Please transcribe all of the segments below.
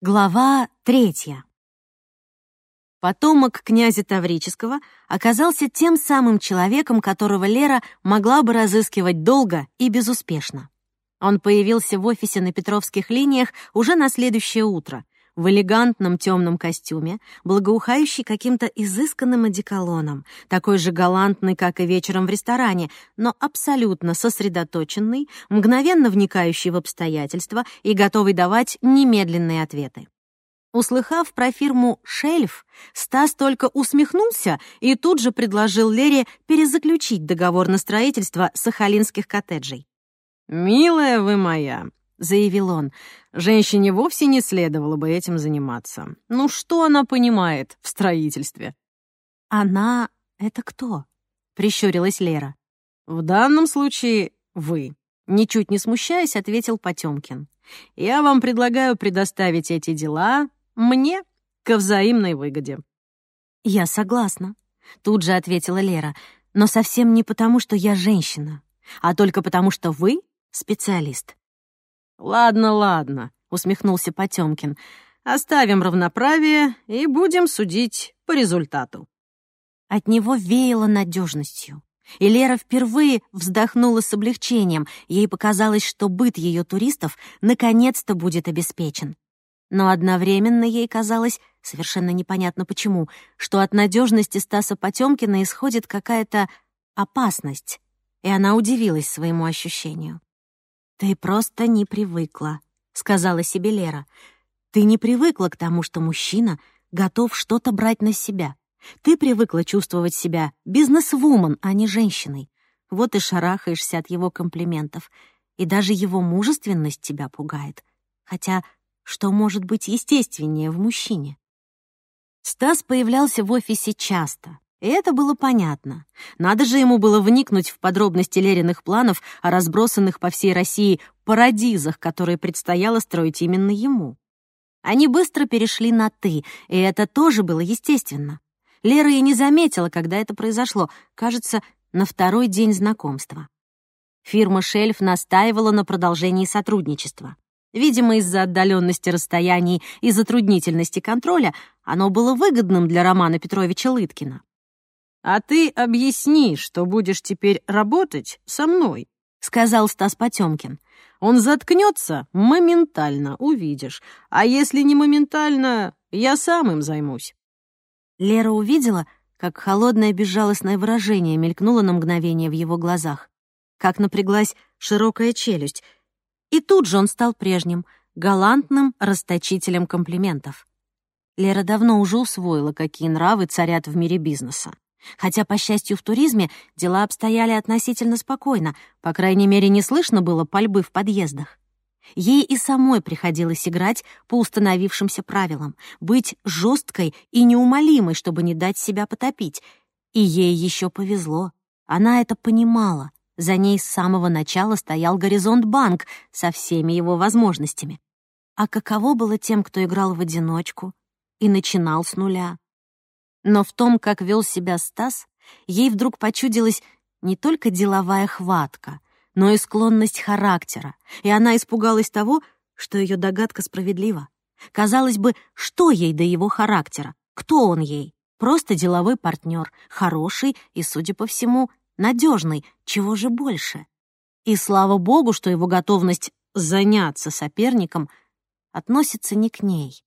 Глава третья. Потомок князя Таврического оказался тем самым человеком, которого Лера могла бы разыскивать долго и безуспешно. Он появился в офисе на Петровских линиях уже на следующее утро, в элегантном темном костюме, благоухающий каким-то изысканным одеколоном, такой же галантный, как и вечером в ресторане, но абсолютно сосредоточенный, мгновенно вникающий в обстоятельства и готовый давать немедленные ответы. Услыхав про фирму «Шельф», Стас только усмехнулся и тут же предложил Лере перезаключить договор на строительство сахалинских коттеджей. «Милая вы моя», — заявил он, — «женщине вовсе не следовало бы этим заниматься. Ну что она понимает в строительстве?» «Она — это кто?» — прищурилась Лера. «В данном случае вы», — ничуть не смущаясь, ответил Потемкин. «Я вам предлагаю предоставить эти дела мне ко взаимной выгоде». «Я согласна», — тут же ответила Лера, «но совсем не потому, что я женщина, а только потому, что вы — специалист. «Ладно, ладно», — усмехнулся Потемкин. «Оставим равноправие и будем судить по результату». От него веяло надежностью. И Лера впервые вздохнула с облегчением. Ей показалось, что быт ее туристов наконец-то будет обеспечен. Но одновременно ей казалось, совершенно непонятно почему, что от надежности Стаса Потемкина исходит какая-то опасность, и она удивилась своему ощущению. «Ты просто не привыкла», — сказала себе Лера. «Ты не привыкла к тому, что мужчина готов что-то брать на себя. Ты привыкла чувствовать себя бизнес-вумен, а не женщиной. Вот и шарахаешься от его комплиментов. И даже его мужественность тебя пугает. Хотя что может быть естественнее в мужчине?» Стас появлялся в офисе часто, и это было понятно. Надо же ему было вникнуть в подробности Лериных планов о разбросанных по всей России парадизах, которые предстояло строить именно ему. Они быстро перешли на «ты», и это тоже было естественно. Лера и не заметила, когда это произошло, кажется, на второй день знакомства. Фирма «Шельф» настаивала на продолжении сотрудничества. Видимо, из-за отдаленности расстояний и затруднительности контроля оно было выгодным для Романа Петровича Лыткина. «А ты объясни, что будешь теперь работать со мной», — сказал Стас Потемкин. «Он заткнется моментально, увидишь. А если не моментально, я сам им займусь». Лера увидела, как холодное безжалостное выражение мелькнуло на мгновение в его глазах, как напряглась широкая челюсть, и тут же он стал прежним, галантным расточителем комплиментов. Лера давно уже усвоила, какие нравы царят в мире бизнеса. Хотя, по счастью, в туризме дела обстояли относительно спокойно, по крайней мере, не слышно было пальбы в подъездах. Ей и самой приходилось играть по установившимся правилам, быть жесткой и неумолимой, чтобы не дать себя потопить. И ей еще повезло. Она это понимала. За ней с самого начала стоял Горизонт Банк со всеми его возможностями. А каково было тем, кто играл в одиночку и начинал с нуля? Но в том, как вел себя Стас, ей вдруг почудилась не только деловая хватка, но и склонность характера, и она испугалась того, что ее догадка справедлива. Казалось бы, что ей до его характера? Кто он ей? Просто деловой партнер, хороший и, судя по всему, надежный. Чего же больше? И слава богу, что его готовность заняться соперником относится не к ней.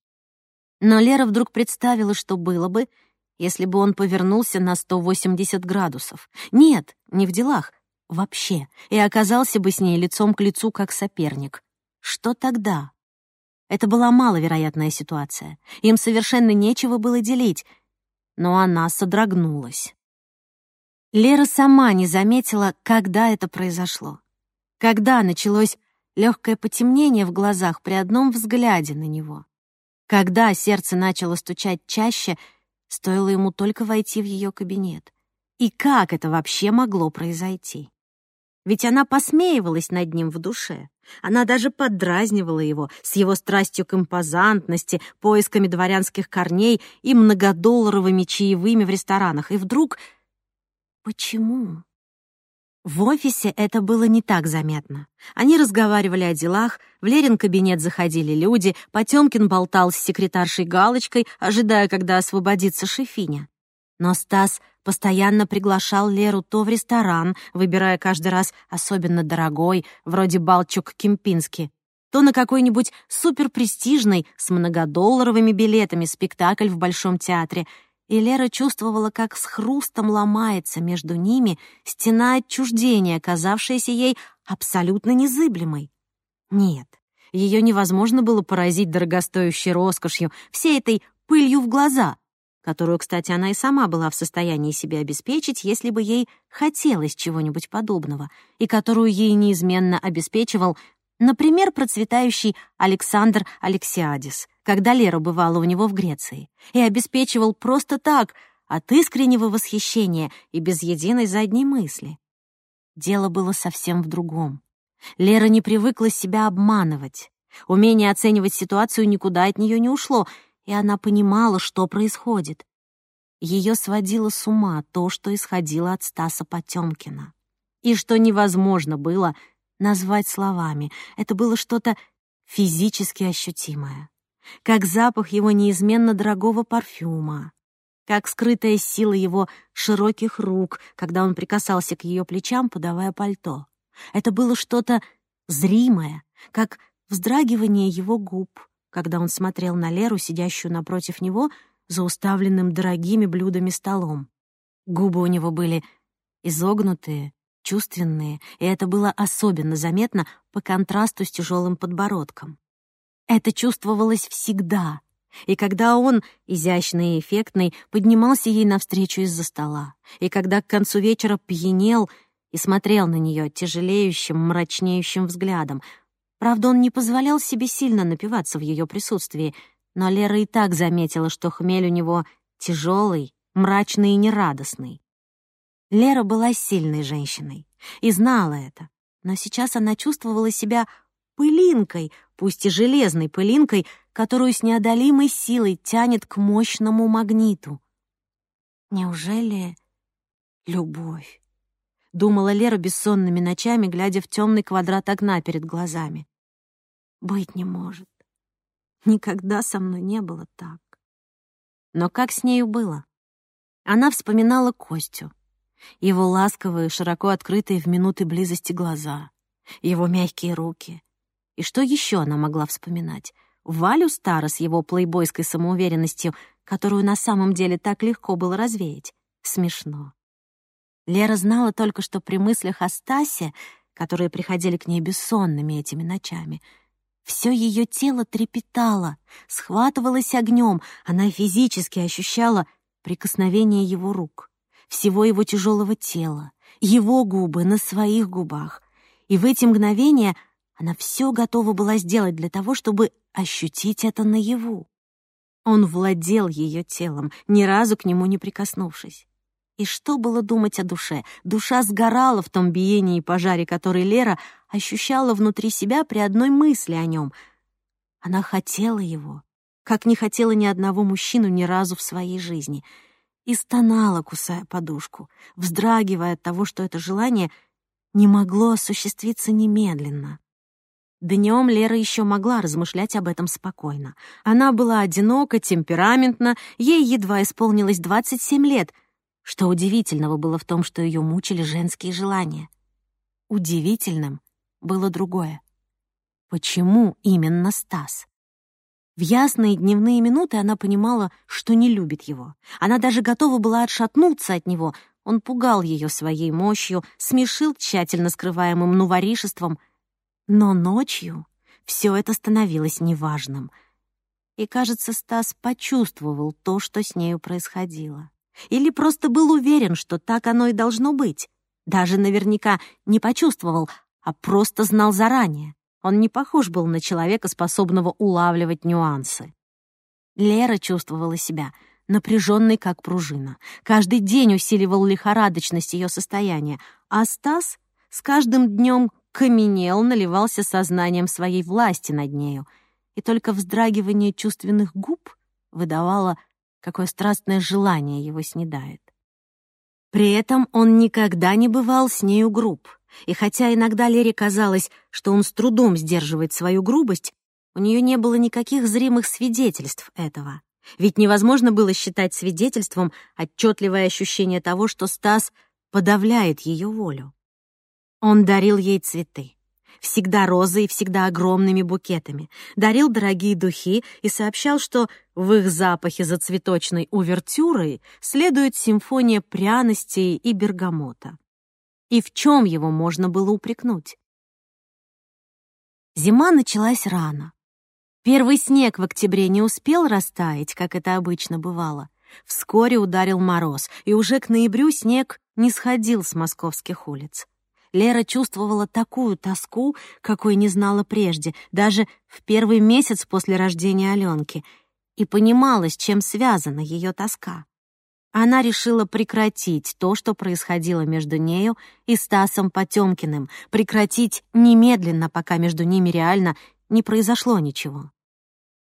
Но Лера вдруг представила, что было бы, если бы он повернулся на 180 градусов. Нет, не в делах, вообще, и оказался бы с ней лицом к лицу как соперник. Что тогда? Это была маловероятная ситуация. Им совершенно нечего было делить, но она содрогнулась. Лера сама не заметила, когда это произошло. Когда началось легкое потемнение в глазах при одном взгляде на него. Когда сердце начало стучать чаще — Стоило ему только войти в ее кабинет. И как это вообще могло произойти? Ведь она посмеивалась над ним в душе. Она даже поддразнивала его с его страстью к импозантности, поисками дворянских корней и многодолларовыми чаевыми в ресторанах. И вдруг... Почему? В офисе это было не так заметно. Они разговаривали о делах, в Лерин кабинет заходили люди, Потемкин болтал с секретаршей Галочкой, ожидая, когда освободится Шефиня. Но Стас постоянно приглашал Леру то в ресторан, выбирая каждый раз особенно дорогой, вроде Балчук-Кемпински, то на какой-нибудь суперпрестижный с многодолларовыми билетами спектакль в Большом театре — и Лера чувствовала, как с хрустом ломается между ними стена отчуждения, казавшаяся ей абсолютно незыблемой. Нет, ее невозможно было поразить дорогостоящей роскошью, всей этой пылью в глаза, которую, кстати, она и сама была в состоянии себе обеспечить, если бы ей хотелось чего-нибудь подобного, и которую ей неизменно обеспечивал, например, процветающий Александр Алексиадис, когда Лера бывала у него в Греции, и обеспечивал просто так, от искреннего восхищения и без единой задней мысли. Дело было совсем в другом. Лера не привыкла себя обманывать. Умение оценивать ситуацию никуда от нее не ушло, и она понимала, что происходит. Ее сводило с ума то, что исходило от Стаса Потемкина. И что невозможно было назвать словами. Это было что-то физически ощутимое как запах его неизменно дорогого парфюма, как скрытая сила его широких рук, когда он прикасался к ее плечам, подавая пальто. Это было что-то зримое, как вздрагивание его губ, когда он смотрел на Леру, сидящую напротив него, за уставленным дорогими блюдами столом. Губы у него были изогнутые, чувственные, и это было особенно заметно по контрасту с тяжелым подбородком. Это чувствовалось всегда. И когда он, изящный и эффектный, поднимался ей навстречу из-за стола, и когда к концу вечера пьянел и смотрел на нее тяжелеющим, мрачнеющим взглядом. Правда, он не позволял себе сильно напиваться в ее присутствии, но Лера и так заметила, что хмель у него тяжелый, мрачный и нерадостный. Лера была сильной женщиной и знала это, но сейчас она чувствовала себя пылинкой, пусть и железной пылинкой, которую с неодолимой силой тянет к мощному магниту. Неужели любовь? Думала Лера бессонными ночами, глядя в темный квадрат огня перед глазами. Быть не может. Никогда со мной не было так. Но как с нею было? Она вспоминала Костю, его ласковые, широко открытые в минуты близости глаза, его мягкие руки, и что еще она могла вспоминать? Валю Стара с его плейбойской самоуверенностью, которую на самом деле так легко было развеять. Смешно. Лера знала только, что при мыслях о Стасе, которые приходили к ней бессонными этими ночами, все ее тело трепетало, схватывалось огнем, она физически ощущала прикосновение его рук, всего его тяжелого тела, его губы на своих губах. И в эти мгновения — она все готова была сделать для того, чтобы ощутить это наяву. Он владел ее телом, ни разу к нему не прикоснувшись. И что было думать о душе? Душа сгорала в том биении и пожаре, который Лера ощущала внутри себя при одной мысли о нем. Она хотела его, как не хотела ни одного мужчину ни разу в своей жизни, и стонала, кусая подушку, вздрагивая от того, что это желание не могло осуществиться немедленно. Днем Лера еще могла размышлять об этом спокойно. Она была одинока, темпераментна, ей едва исполнилось 27 лет. Что удивительного было в том, что ее мучили женские желания? Удивительным было другое. Почему именно Стас? В ясные дневные минуты она понимала, что не любит его. Она даже готова была отшатнуться от него. Он пугал ее своей мощью, смешил тщательно скрываемым нуворишеством — но ночью все это становилось неважным. И, кажется, Стас почувствовал то, что с нею происходило. Или просто был уверен, что так оно и должно быть. Даже наверняка не почувствовал, а просто знал заранее. Он не похож был на человека, способного улавливать нюансы. Лера чувствовала себя напряженной, как пружина. Каждый день усиливал лихорадочность ее состояния, а Стас с каждым днем каменел, наливался сознанием своей власти над нею, и только вздрагивание чувственных губ выдавало, какое страстное желание его снедает. При этом он никогда не бывал с нею груб. И хотя иногда Лере казалось, что он с трудом сдерживает свою грубость, у нее не было никаких зримых свидетельств этого. Ведь невозможно было считать свидетельством отчетливое ощущение того, что Стас подавляет ее волю. Он дарил ей цветы. Всегда розы и всегда огромными букетами. Дарил дорогие духи и сообщал, что в их запахе за цветочной увертюрой следует симфония пряностей и бергамота. И в чем его можно было упрекнуть? Зима началась рано. Первый снег в октябре не успел растаять, как это обычно бывало. Вскоре ударил мороз, и уже к ноябрю снег не сходил с московских улиц. Лера чувствовала такую тоску, какой не знала прежде, даже в первый месяц после рождения Аленки, и понимала, с чем связана ее тоска. Она решила прекратить то, что происходило между нею и Стасом Потемкиным, прекратить немедленно, пока между ними реально не произошло ничего.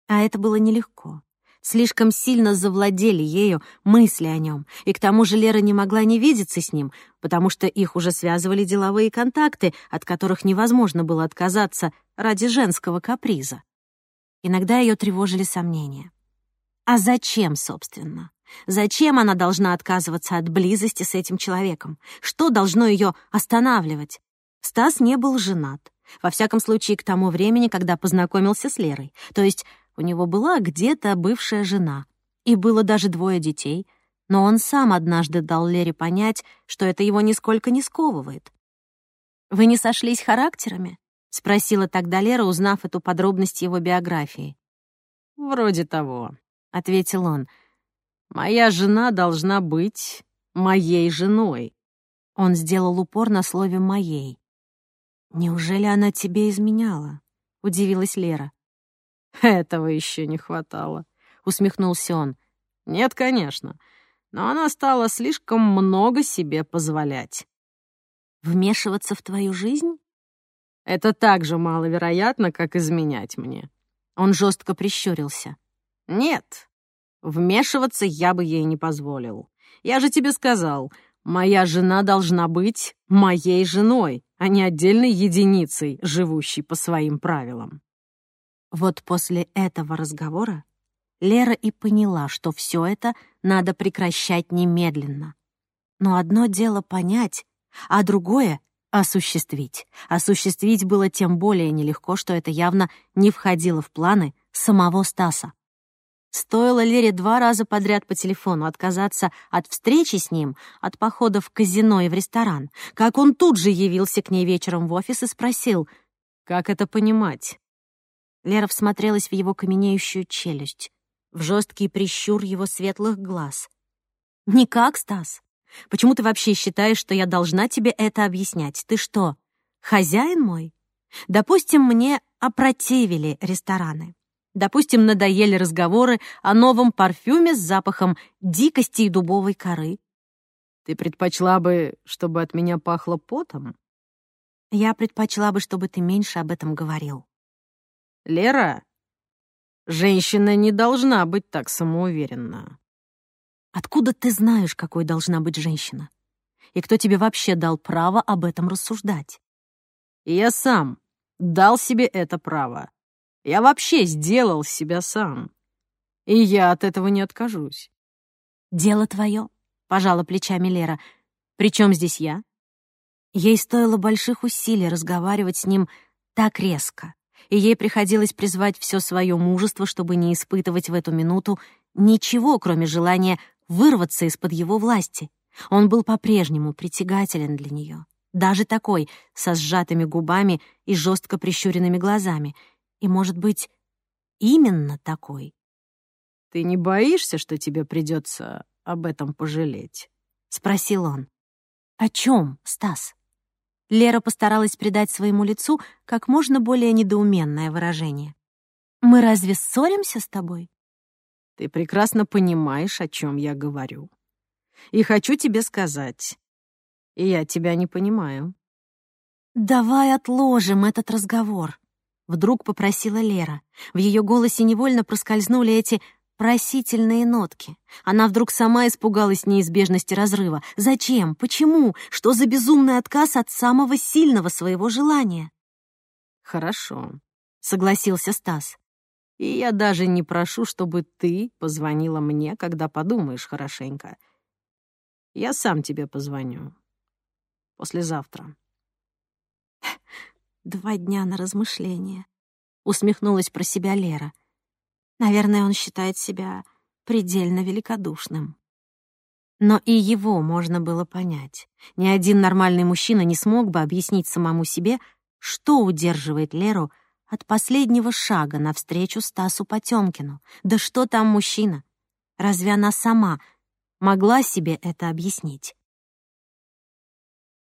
А это было нелегко. Слишком сильно завладели ею мысли о нем, и к тому же Лера не могла не видеться с ним, потому что их уже связывали деловые контакты, от которых невозможно было отказаться ради женского каприза. Иногда ее тревожили сомнения. А зачем, собственно? Зачем она должна отказываться от близости с этим человеком? Что должно ее останавливать? Стас не был женат. Во всяком случае, к тому времени, когда познакомился с Лерой. То есть у него была где-то бывшая жена. И было даже двое детей. Но он сам однажды дал Лере понять, что это его нисколько не сковывает. «Вы не сошлись характерами?» — спросила тогда Лера, узнав эту подробность его биографии. «Вроде того», — ответил он. «Моя жена должна быть моей женой». Он сделал упор на слове «моей». «Неужели она тебе изменяла?» — удивилась Лера. «Этого еще не хватало», — усмехнулся он. «Нет, конечно, но она стала слишком много себе позволять». «Вмешиваться в твою жизнь?» «Это так же маловероятно, как изменять мне». Он жестко прищурился. «Нет, вмешиваться я бы ей не позволил. Я же тебе сказал, моя жена должна быть моей женой, а не отдельной единицей, живущей по своим правилам. Вот после этого разговора Лера и поняла, что все это надо прекращать немедленно. Но одно дело понять, а другое — осуществить. Осуществить было тем более нелегко, что это явно не входило в планы самого Стаса. Стоило Лере два раза подряд по телефону отказаться от встречи с ним, от похода в казино и в ресторан, как он тут же явился к ней вечером в офис и спросил, «Как это понимать?» Лера всмотрелась в его каменеющую челюсть, в жесткий прищур его светлых глаз. «Никак, Стас. Почему ты вообще считаешь, что я должна тебе это объяснять? Ты что, хозяин мой? Допустим, мне опротивили рестораны. Допустим, надоели разговоры о новом парфюме с запахом дикости и дубовой коры. Ты предпочла бы, чтобы от меня пахло потом? Я предпочла бы, чтобы ты меньше об этом говорил. Лера, женщина не должна быть так самоуверенна. Откуда ты знаешь, какой должна быть женщина? И кто тебе вообще дал право об этом рассуждать? Я сам дал себе это право. Я вообще сделал себя сам. И я от этого не откажусь. «Дело твое», — пожала плечами Лера. «Причем здесь я?» Ей стоило больших усилий разговаривать с ним так резко, и ей приходилось призвать все свое мужество, чтобы не испытывать в эту минуту ничего, кроме желания вырваться из-под его власти. Он был по-прежнему притягателен для нее, даже такой, со сжатыми губами и жестко прищуренными глазами — и, может быть, именно такой. «Ты не боишься, что тебе придется об этом пожалеть?» — спросил он. «О чем, Стас?» Лера постаралась придать своему лицу как можно более недоуменное выражение. «Мы разве ссоримся с тобой?» «Ты прекрасно понимаешь, о чем я говорю. И хочу тебе сказать, я тебя не понимаю». «Давай отложим этот разговор», Вдруг попросила Лера. В ее голосе невольно проскользнули эти просительные нотки. Она вдруг сама испугалась неизбежности разрыва. Зачем? Почему? Что за безумный отказ от самого сильного своего желания? «Хорошо», — согласился Стас. «И я даже не прошу, чтобы ты позвонила мне, когда подумаешь хорошенько. Я сам тебе позвоню. Послезавтра». «Два дня на размышление», — усмехнулась про себя Лера. «Наверное, он считает себя предельно великодушным». Но и его можно было понять. Ни один нормальный мужчина не смог бы объяснить самому себе, что удерживает Леру от последнего шага навстречу Стасу Потемкину. Да что там мужчина? Разве она сама могла себе это объяснить?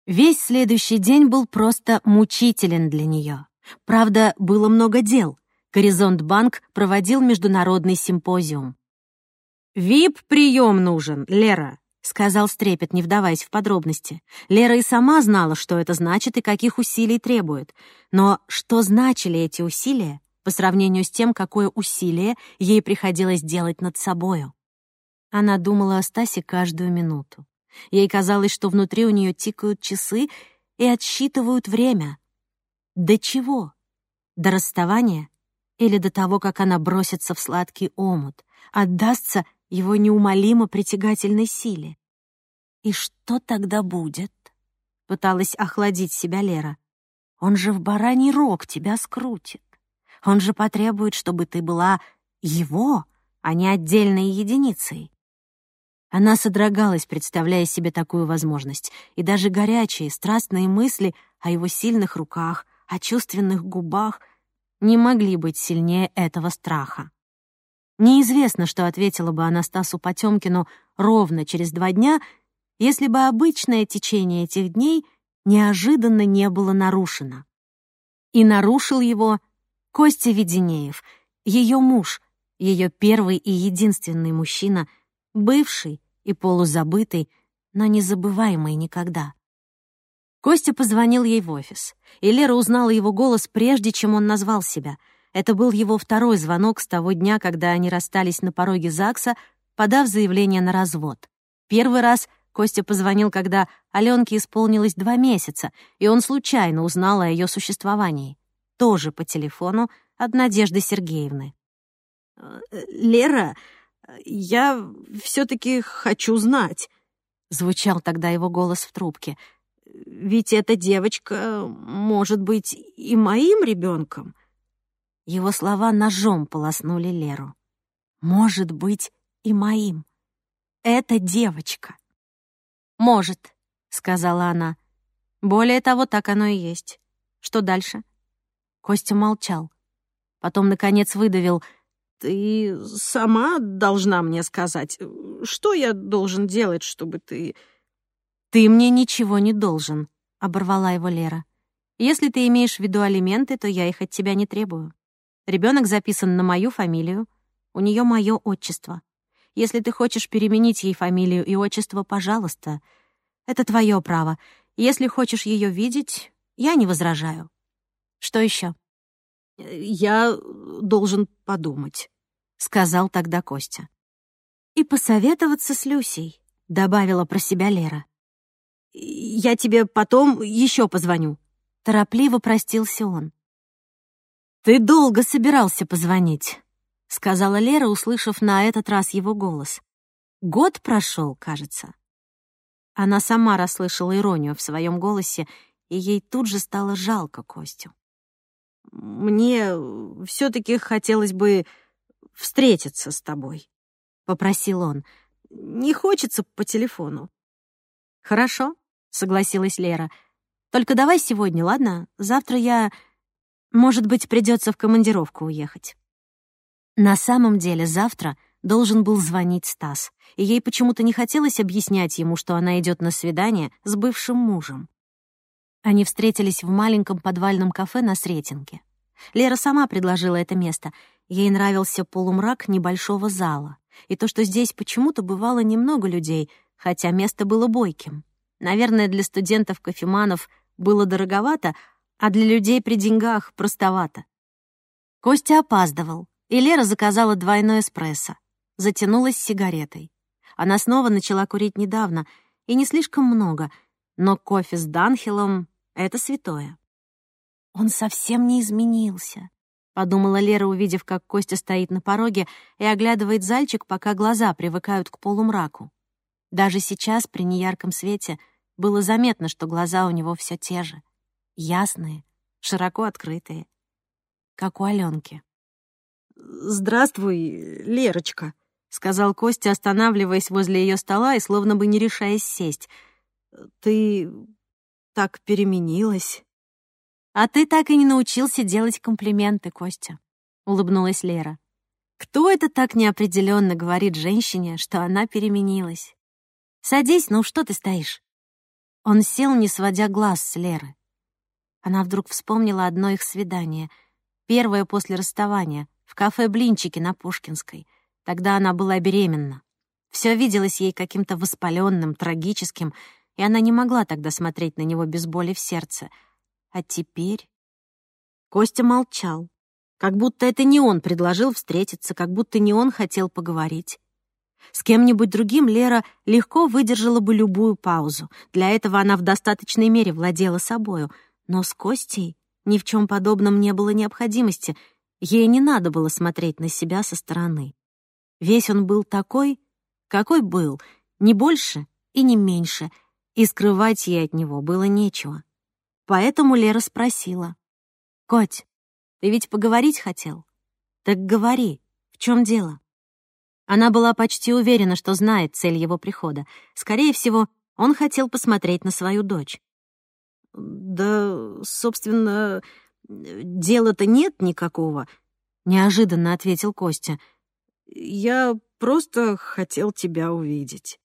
Весь следующий день был просто мучителен для нее. Правда, было много дел. Горизонт Банк проводил международный симпозиум. «Вип-прием нужен, Лера», — сказал Стрепет, не вдаваясь в подробности. Лера и сама знала, что это значит и каких усилий требует. Но что значили эти усилия по сравнению с тем, какое усилие ей приходилось делать над собою? Она думала о Стасе каждую минуту. Ей казалось, что внутри у нее тикают часы и отсчитывают время. До чего? До расставания? Или до того, как она бросится в сладкий омут, отдастся его неумолимо притягательной силе. «И что тогда будет?» — пыталась охладить себя Лера. «Он же в бараний рог тебя скрутит. Он же потребует, чтобы ты была его, а не отдельной единицей». Она содрогалась, представляя себе такую возможность, и даже горячие, страстные мысли о его сильных руках, о чувственных губах не могли быть сильнее этого страха. Неизвестно, что ответила бы Анастасу Потемкину ровно через два дня, если бы обычное течение этих дней неожиданно не было нарушено. И нарушил его Костя Веденеев, ее муж, ее первый и единственный мужчина, бывший и полузабытый, но незабываемый никогда. Костя позвонил ей в офис, и Лера узнала его голос прежде, чем он назвал себя — это был его второй звонок с того дня, когда они расстались на пороге ЗАГСа, подав заявление на развод. Первый раз Костя позвонил, когда Аленке исполнилось два месяца, и он случайно узнал о ее существовании. Тоже по телефону от Надежды Сергеевны. «Лера, я все таки хочу знать», — звучал тогда его голос в трубке. «Ведь эта девочка может быть и моим ребенком. Его слова ножом полоснули Леру. «Может быть, и моим. Это девочка». «Может», — сказала она. «Более того, так оно и есть. Что дальше?» Костя молчал. Потом, наконец, выдавил. «Ты сама должна мне сказать, что я должен делать, чтобы ты...» «Ты мне ничего не должен», — оборвала его Лера. «Если ты имеешь в виду алименты, то я их от тебя не требую. Ребенок записан на мою фамилию, у нее мое отчество. Если ты хочешь переменить ей фамилию и отчество, пожалуйста. Это твое право. Если хочешь ее видеть, я не возражаю. Что еще? Я должен подумать, сказал тогда Костя. И посоветоваться с Люсей, добавила про себя Лера. Я тебе потом еще позвоню. Торопливо простился он. «Ты долго собирался позвонить», — сказала Лера, услышав на этот раз его голос. «Год прошел, кажется». Она сама расслышала иронию в своем голосе, и ей тут же стало жалко Костю. «Мне все таки хотелось бы встретиться с тобой», — попросил он. «Не хочется по телефону». «Хорошо», — согласилась Лера. «Только давай сегодня, ладно? Завтра я может быть, придется в командировку уехать. На самом деле завтра должен был звонить Стас, и ей почему-то не хотелось объяснять ему, что она идет на свидание с бывшим мужем. Они встретились в маленьком подвальном кафе на Сретенке. Лера сама предложила это место. Ей нравился полумрак небольшого зала, и то, что здесь почему-то бывало немного людей, хотя место было бойким. Наверное, для студентов-кофеманов было дороговато, а для людей при деньгах простовато. Костя опаздывал, и Лера заказала двойной эспрессо. затянулась сигаретой. Она снова начала курить недавно, и не слишком много, но кофе с Данхилом — это святое. Он совсем не изменился, — подумала Лера, увидев, как Костя стоит на пороге и оглядывает зальчик, пока глаза привыкают к полумраку. Даже сейчас, при неярком свете, было заметно, что глаза у него все те же. Ясные, широко открытые, как у Аленки. «Здравствуй, Лерочка», — сказал Костя, останавливаясь возле ее стола и словно бы не решаясь сесть. «Ты так переменилась». «А ты так и не научился делать комплименты, Костя», — улыбнулась Лера. «Кто это так неопределенно говорит женщине, что она переменилась? Садись, ну что ты стоишь?» Он сел, не сводя глаз с Леры. Она вдруг вспомнила одно их свидание, первое после расставания, в кафе «Блинчики» на Пушкинской. Тогда она была беременна. Все виделось ей каким-то воспаленным, трагическим, и она не могла тогда смотреть на него без боли в сердце. А теперь... Костя молчал, как будто это не он предложил встретиться, как будто не он хотел поговорить. С кем-нибудь другим Лера легко выдержала бы любую паузу. Для этого она в достаточной мере владела собою. Но с Костей ни в чем подобном не было необходимости. Ей не надо было смотреть на себя со стороны. Весь он был такой, какой был, не больше и не меньше, и скрывать ей от него было нечего. Поэтому Лера спросила. «Коть, ты ведь поговорить хотел? Так говори, в чем дело?» Она была почти уверена, что знает цель его прихода. Скорее всего, он хотел посмотреть на свою дочь. «Да, собственно, дела-то нет никакого», — неожиданно ответил Костя. «Я просто хотел тебя увидеть».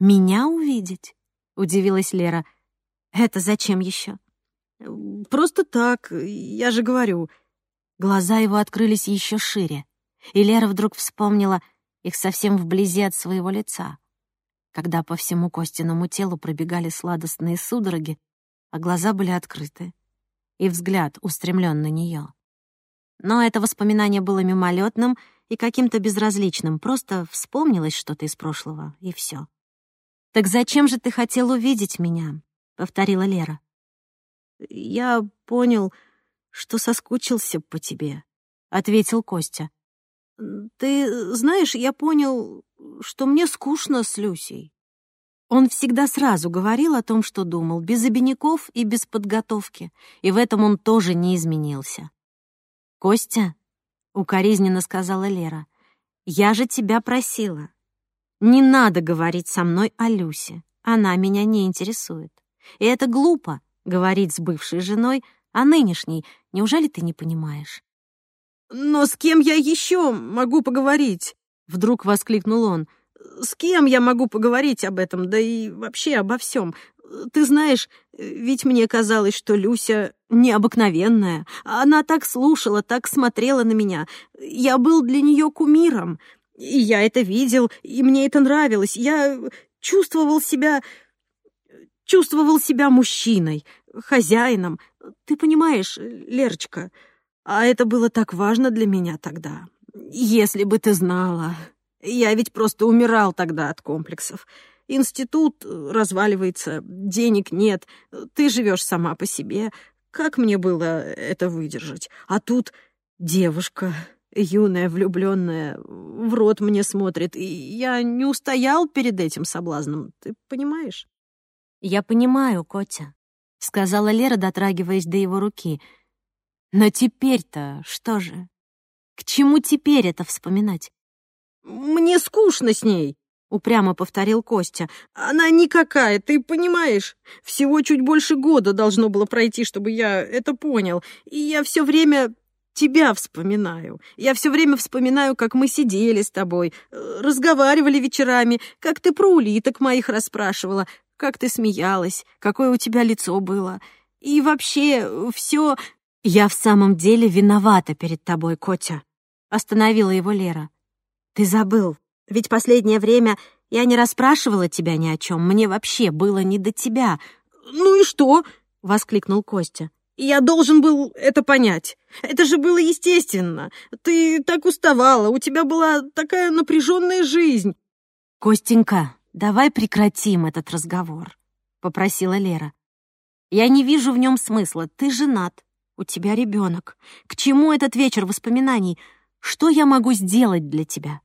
«Меня увидеть?» — удивилась Лера. «Это зачем еще? «Просто так, я же говорю». Глаза его открылись еще шире, и Лера вдруг вспомнила — их совсем вблизи от своего лица, когда по всему Костиному телу пробегали сладостные судороги, а глаза были открыты, и взгляд устремлен на нее. Но это воспоминание было мимолетным и каким-то безразличным, просто вспомнилось что-то из прошлого, и все. «Так зачем же ты хотел увидеть меня?» — повторила Лера. «Я понял, что соскучился по тебе», — ответил Костя. Ты знаешь, я понял, что мне скучно с Люсей. Он всегда сразу говорил о том, что думал, без обиняков и без подготовки, и в этом он тоже не изменился. «Костя», — укоризненно сказала Лера, — «я же тебя просила. Не надо говорить со мной о Люсе, она меня не интересует. И это глупо — говорить с бывшей женой о нынешней, неужели ты не понимаешь?» «Но с кем я еще могу поговорить?» — вдруг воскликнул он. «С кем я могу поговорить об этом, да и вообще обо всем? Ты знаешь, ведь мне казалось, что Люся необыкновенная. Она так слушала, так смотрела на меня. Я был для нее кумиром. И я это видел, и мне это нравилось. Я чувствовал себя... чувствовал себя мужчиной, хозяином. Ты понимаешь, Лерочка...» А это было так важно для меня тогда. Если бы ты знала. Я ведь просто умирал тогда от комплексов. Институт разваливается, денег нет, ты живешь сама по себе. Как мне было это выдержать? А тут девушка, юная, влюбленная, в рот мне смотрит, и я не устоял перед этим соблазном, ты понимаешь? «Я понимаю, Котя», — сказала Лера, дотрагиваясь до его руки — но теперь-то что же? К чему теперь это вспоминать? «Мне скучно с ней», — упрямо повторил Костя. «Она никакая, ты понимаешь? Всего чуть больше года должно было пройти, чтобы я это понял. И я все время тебя вспоминаю. Я все время вспоминаю, как мы сидели с тобой, разговаривали вечерами, как ты про улиток моих расспрашивала, как ты смеялась, какое у тебя лицо было. И вообще все «Я в самом деле виновата перед тобой, Котя», — остановила его Лера. «Ты забыл, ведь последнее время я не расспрашивала тебя ни о чем, мне вообще было не до тебя». «Ну и что?» — воскликнул Костя. Я должен был это понять. Это же было естественно. Ты так уставала, у тебя была такая напряженная жизнь. Костенька, давай прекратим этот разговор, попросила Лера. Я не вижу в нем смысла. Ты женат, у тебя ребенок. К чему этот вечер воспоминаний? Что я могу сделать для тебя?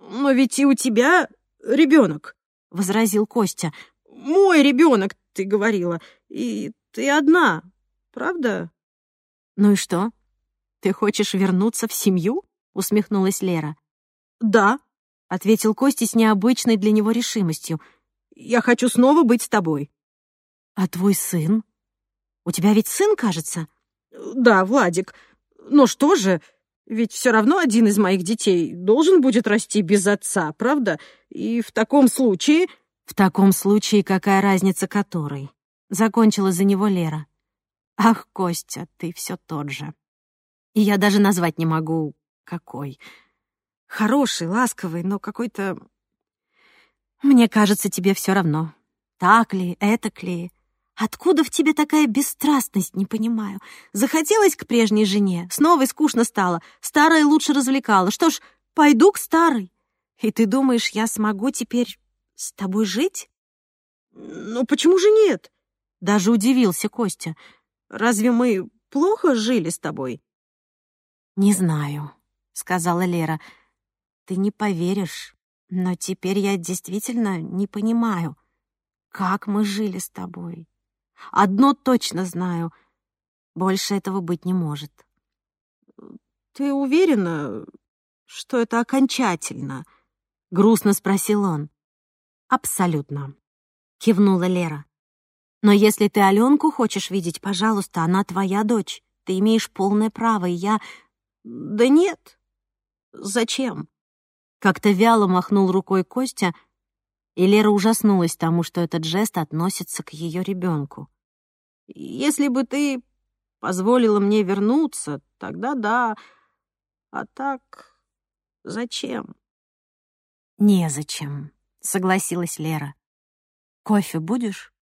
Но ведь и у тебя ребенок, возразил Костя. Мой ребенок, ты говорила, и ты одна, правда? Ну и что? Ты хочешь вернуться в семью? усмехнулась Лера. Да, ответил Костя с необычной для него решимостью. Я хочу снова быть с тобой. А твой сын? У тебя ведь сын, кажется? Да, Владик. Но что же, ведь все равно один из моих детей должен будет расти без отца, правда? И в таком случае... В таком случае какая разница который? Закончила за него Лера. Ах, Костя, ты все тот же. И я даже назвать не могу, какой. Хороший, ласковый, но какой-то... Мне кажется, тебе все равно. Так ли, это ли. Откуда в тебе такая бесстрастность, не понимаю. Захотелось к прежней жене, с новой скучно стало, старая лучше развлекала. Что ж, пойду к старой. И ты думаешь, я смогу теперь с тобой жить? Ну, почему же нет? Даже удивился Костя. Разве мы плохо жили с тобой? Не знаю, сказала Лера. Ты не поверишь, но теперь я действительно не понимаю, как мы жили с тобой. Одно точно знаю. Больше этого быть не может. «Ты уверена, что это окончательно?» — грустно спросил он. «Абсолютно», — кивнула Лера. «Но если ты Аленку хочешь видеть, пожалуйста, она твоя дочь. Ты имеешь полное право, и я...» «Да нет. Зачем?» Как-то вяло махнул рукой Костя, и Лера ужаснулась тому, что этот жест относится к ее ребенку. «Если бы ты позволила мне вернуться, тогда да. А так зачем?» «Незачем», — согласилась Лера. «Кофе будешь?»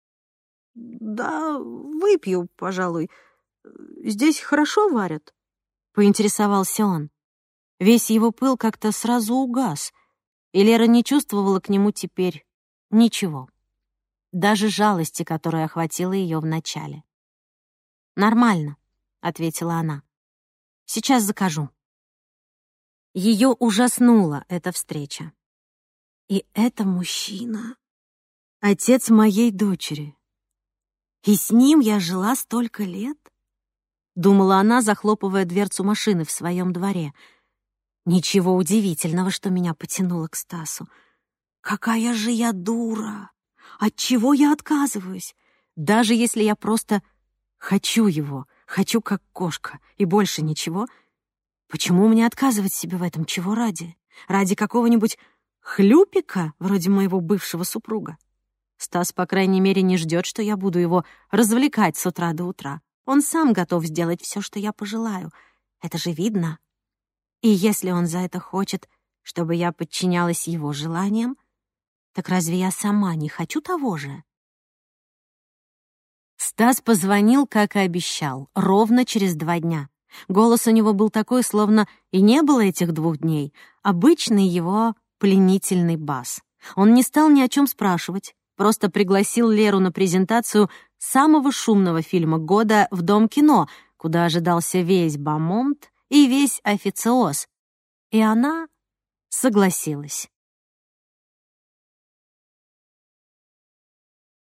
«Да, выпью, пожалуй. Здесь хорошо варят?» — поинтересовался он. Весь его пыл как-то сразу угас — и Лера не чувствовала к нему теперь ничего, даже жалости, которая охватила ее вначале. «Нормально», — ответила она. «Сейчас закажу». Ее ужаснула эта встреча. И это мужчина, отец моей дочери. И с ним я жила столько лет? Думала она, захлопывая дверцу машины в своем дворе — Ничего удивительного, что меня потянуло к Стасу. Какая же я дура! От чего я отказываюсь? Даже если я просто хочу его, хочу как кошка, и больше ничего, почему мне отказывать себе в этом? Чего ради? Ради какого-нибудь хлюпика, вроде моего бывшего супруга? Стас, по крайней мере, не ждет, что я буду его развлекать с утра до утра. Он сам готов сделать все, что я пожелаю. Это же видно. И если он за это хочет, чтобы я подчинялась его желаниям, так разве я сама не хочу того же? Стас позвонил, как и обещал, ровно через два дня. Голос у него был такой, словно и не было этих двух дней. Обычный его пленительный бас. Он не стал ни о чем спрашивать, просто пригласил Леру на презентацию самого шумного фильма года в Дом кино, куда ожидался весь Бамонт и весь официоз, и она согласилась.